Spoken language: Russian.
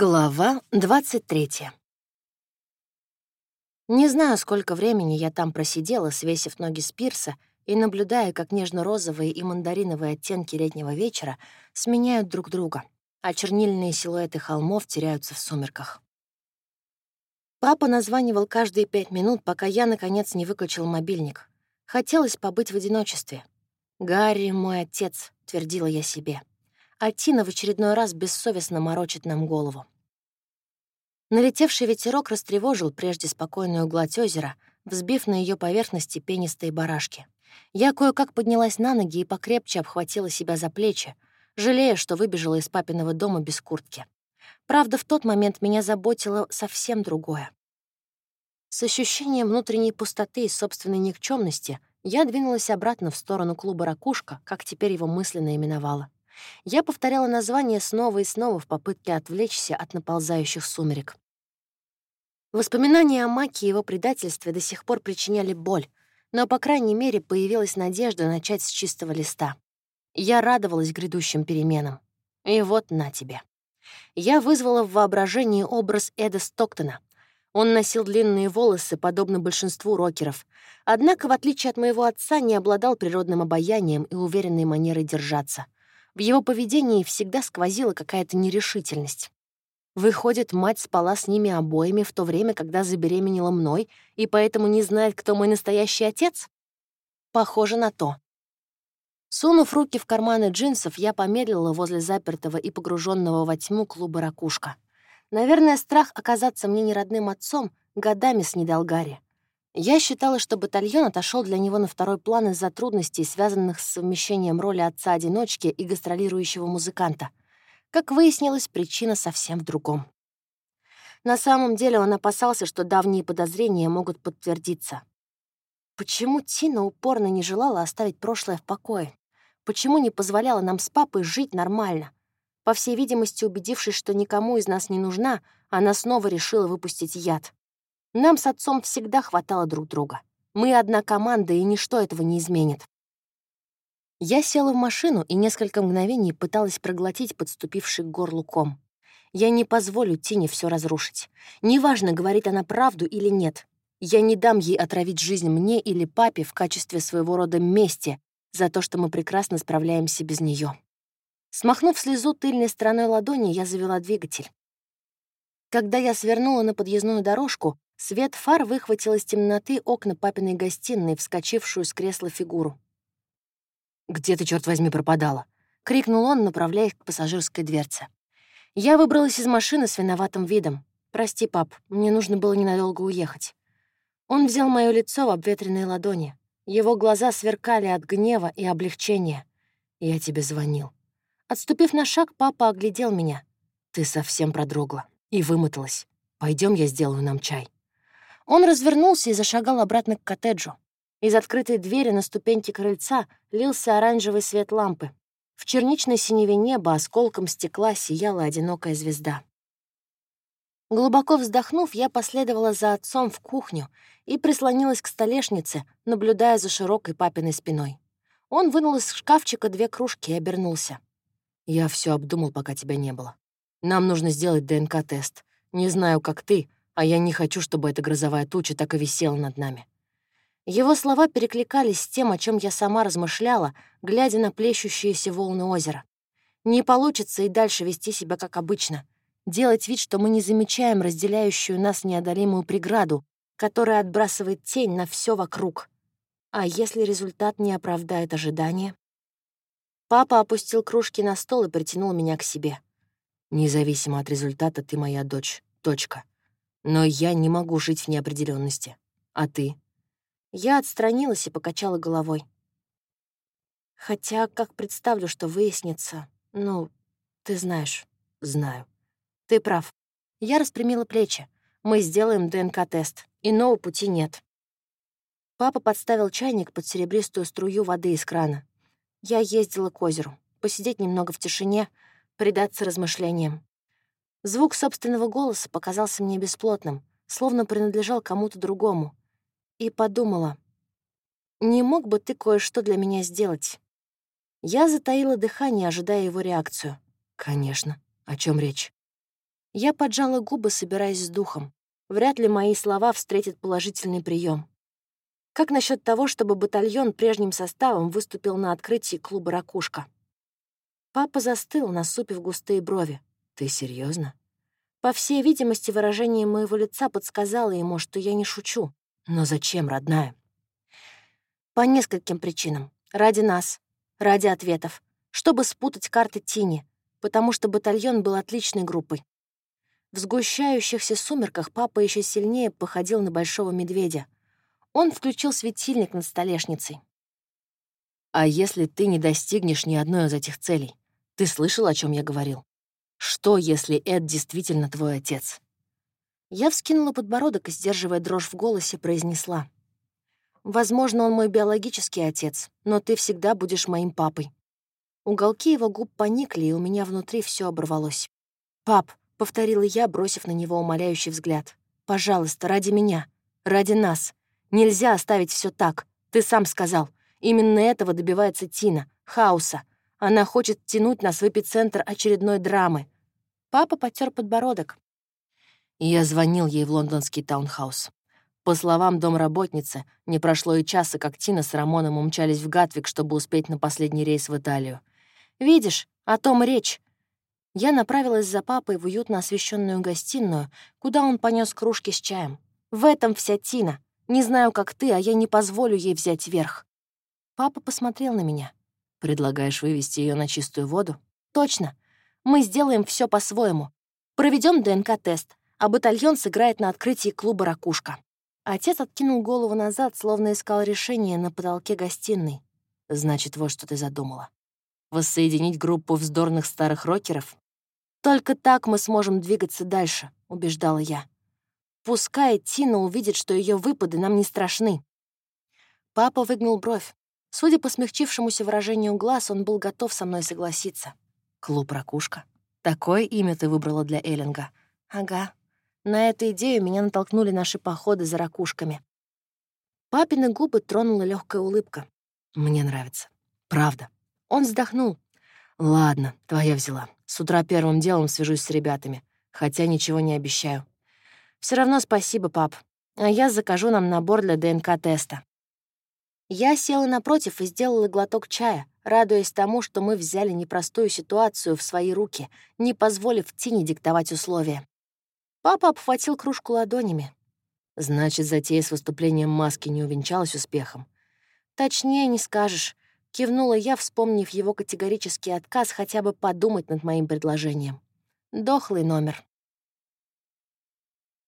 Глава 23 Не знаю, сколько времени я там просидела, свесив ноги с пирса и наблюдая, как нежно-розовые и мандариновые оттенки летнего вечера сменяют друг друга, а чернильные силуэты холмов теряются в сумерках. Папа названивал каждые пять минут, пока я, наконец, не выключил мобильник. Хотелось побыть в одиночестве. «Гарри — мой отец», — твердила я себе а Тина в очередной раз бессовестно морочит нам голову. Налетевший ветерок растревожил прежде спокойную гладь озера, взбив на ее поверхности пенистые барашки. Я кое-как поднялась на ноги и покрепче обхватила себя за плечи, жалея, что выбежала из папиного дома без куртки. Правда, в тот момент меня заботило совсем другое. С ощущением внутренней пустоты и собственной никчемности я двинулась обратно в сторону клуба «Ракушка», как теперь его мысленно именовала. Я повторяла название снова и снова в попытке отвлечься от наползающих сумерек. Воспоминания о Маке и его предательстве до сих пор причиняли боль, но, по крайней мере, появилась надежда начать с чистого листа. Я радовалась грядущим переменам. И вот на тебе. Я вызвала в воображении образ Эда Стоктона. Он носил длинные волосы, подобно большинству рокеров, однако, в отличие от моего отца, не обладал природным обаянием и уверенной манерой держаться — в его поведении всегда сквозила какая-то нерешительность. Выходит, мать спала с ними обоими в то время, когда забеременела мной, и поэтому не знает, кто мой настоящий отец? Похоже на то. Сунув руки в карманы джинсов, я помедлила возле запертого и погруженного во тьму клуба «Ракушка». Наверное, страх оказаться мне неродным отцом годами снедал Гарри. Я считала, что батальон отошел для него на второй план из-за трудностей, связанных с совмещением роли отца-одиночки и гастролирующего музыканта. Как выяснилось, причина совсем в другом. На самом деле он опасался, что давние подозрения могут подтвердиться. Почему Тина упорно не желала оставить прошлое в покое? Почему не позволяла нам с папой жить нормально? По всей видимости, убедившись, что никому из нас не нужна, она снова решила выпустить яд. Нам с отцом всегда хватало друг друга. Мы одна команда, и ничто этого не изменит. Я села в машину и несколько мгновений пыталась проглотить подступивший к горлу ком. Я не позволю Тине все разрушить. Неважно, говорит она правду или нет. Я не дам ей отравить жизнь мне или папе в качестве своего рода мести за то, что мы прекрасно справляемся без нее. Смахнув слезу тыльной стороной ладони, я завела двигатель. Когда я свернула на подъездную дорожку, Свет фар выхватил из темноты окна папиной гостиной, вскочившую с кресла фигуру. «Где ты, черт возьми, пропадала?» — крикнул он, направляясь к пассажирской дверце. Я выбралась из машины с виноватым видом. «Прости, пап, мне нужно было ненадолго уехать». Он взял мое лицо в обветренные ладони. Его глаза сверкали от гнева и облегчения. «Я тебе звонил». Отступив на шаг, папа оглядел меня. «Ты совсем продрогла и вымоталась. Пойдем, я сделаю нам чай». Он развернулся и зашагал обратно к коттеджу. Из открытой двери на ступеньке крыльца лился оранжевый свет лампы. В черничной синеве неба осколком стекла сияла одинокая звезда. Глубоко вздохнув, я последовала за отцом в кухню и прислонилась к столешнице, наблюдая за широкой папиной спиной. Он вынул из шкафчика две кружки и обернулся. «Я все обдумал, пока тебя не было. Нам нужно сделать ДНК-тест. Не знаю, как ты, а я не хочу, чтобы эта грозовая туча так и висела над нами». Его слова перекликались с тем, о чем я сама размышляла, глядя на плещущиеся волны озера. Не получится и дальше вести себя как обычно. Делать вид, что мы не замечаем разделяющую нас неодолимую преграду, которая отбрасывает тень на все вокруг. А если результат не оправдает ожидания? Папа опустил кружки на стол и притянул меня к себе. «Независимо от результата, ты моя дочь. Точка. Но я не могу жить в неопределенности. А ты? Я отстранилась и покачала головой. Хотя, как представлю, что выяснится... Ну, ты знаешь. Знаю. Ты прав. Я распрямила плечи. Мы сделаем ДНК-тест. Иного пути нет. Папа подставил чайник под серебристую струю воды из крана. Я ездила к озеру. Посидеть немного в тишине, предаться размышлениям. Звук собственного голоса показался мне бесплотным, словно принадлежал кому-то другому. И подумала, «Не мог бы ты кое-что для меня сделать?» Я затаила дыхание, ожидая его реакцию. «Конечно. О чем речь?» Я поджала губы, собираясь с духом. Вряд ли мои слова встретят положительный прием. Как насчет того, чтобы батальон прежним составом выступил на открытии клуба «Ракушка»? Папа застыл, насупив густые брови. «Ты серьезно? По всей видимости, выражение моего лица подсказало ему, что я не шучу. Но зачем, родная? По нескольким причинам. Ради нас, ради ответов, чтобы спутать карты Тини, потому что батальон был отличной группой. В сгущающихся сумерках папа еще сильнее походил на большого медведя. Он включил светильник над столешницей. «А если ты не достигнешь ни одной из этих целей? Ты слышал, о чем я говорил? Что, если Эд действительно твой отец?» Я вскинула подбородок и, сдерживая дрожь в голосе, произнесла. «Возможно, он мой биологический отец, но ты всегда будешь моим папой». Уголки его губ поникли, и у меня внутри все оборвалось. «Пап, — повторила я, бросив на него умоляющий взгляд. «Пожалуйста, ради меня, ради нас. Нельзя оставить все так. Ты сам сказал. Именно этого добивается Тина, хаоса. Она хочет тянуть нас в эпицентр очередной драмы». Папа потер подбородок. Я звонил ей в лондонский таунхаус. По словам домработницы, не прошло и часа, как Тина с Рамоном умчались в Гатвик, чтобы успеть на последний рейс в Италию. «Видишь, о том речь. Я направилась за папой в уютно освещенную гостиную, куда он понес кружки с чаем. В этом вся Тина. Не знаю, как ты, а я не позволю ей взять верх. Папа посмотрел на меня. Предлагаешь вывести ее на чистую воду? Точно. Мы сделаем все по-своему. Проведем ДНК-тест, а батальон сыграет на открытии клуба «Ракушка». Отец откинул голову назад, словно искал решение на потолке гостиной. Значит, вот что ты задумала. Воссоединить группу вздорных старых рокеров? Только так мы сможем двигаться дальше, убеждала я. Пускай Тина увидит, что ее выпады нам не страшны. Папа выгнул бровь. Судя по смягчившемуся выражению глаз, он был готов со мной согласиться. Клуб «Ракушка». Такое имя ты выбрала для Эллинга. Ага. На эту идею меня натолкнули наши походы за ракушками. Папины губы тронула легкая улыбка. Мне нравится. Правда. Он вздохнул. «Ладно, твоя взяла. С утра первым делом свяжусь с ребятами, хотя ничего не обещаю. Все равно спасибо, пап. А я закажу нам набор для ДНК-теста». Я села напротив и сделала глоток чая, радуясь тому, что мы взяли непростую ситуацию в свои руки, не позволив Тине диктовать условия. Папа обхватил кружку ладонями. Значит, затея с выступлением маски не увенчалась успехом. Точнее не скажешь. Кивнула я, вспомнив его категорический отказ хотя бы подумать над моим предложением. Дохлый номер.